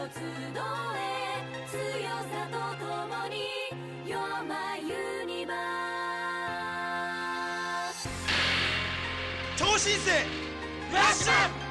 よ集え強さとともに夜まユニバ my 超新星ラッシュ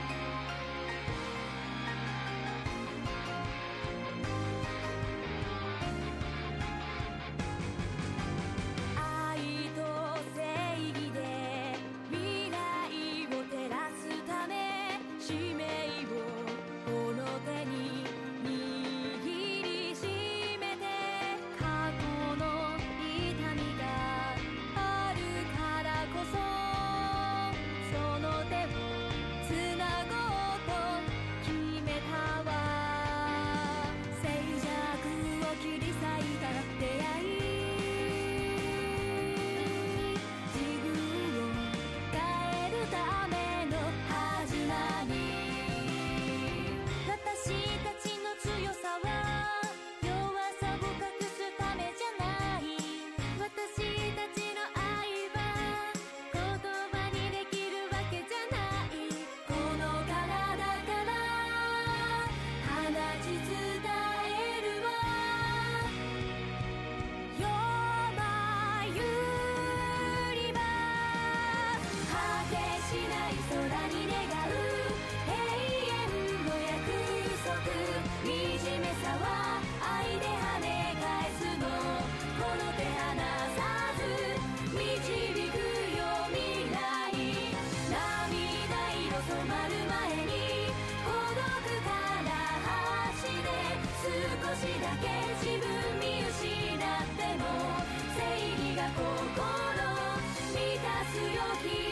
your heat.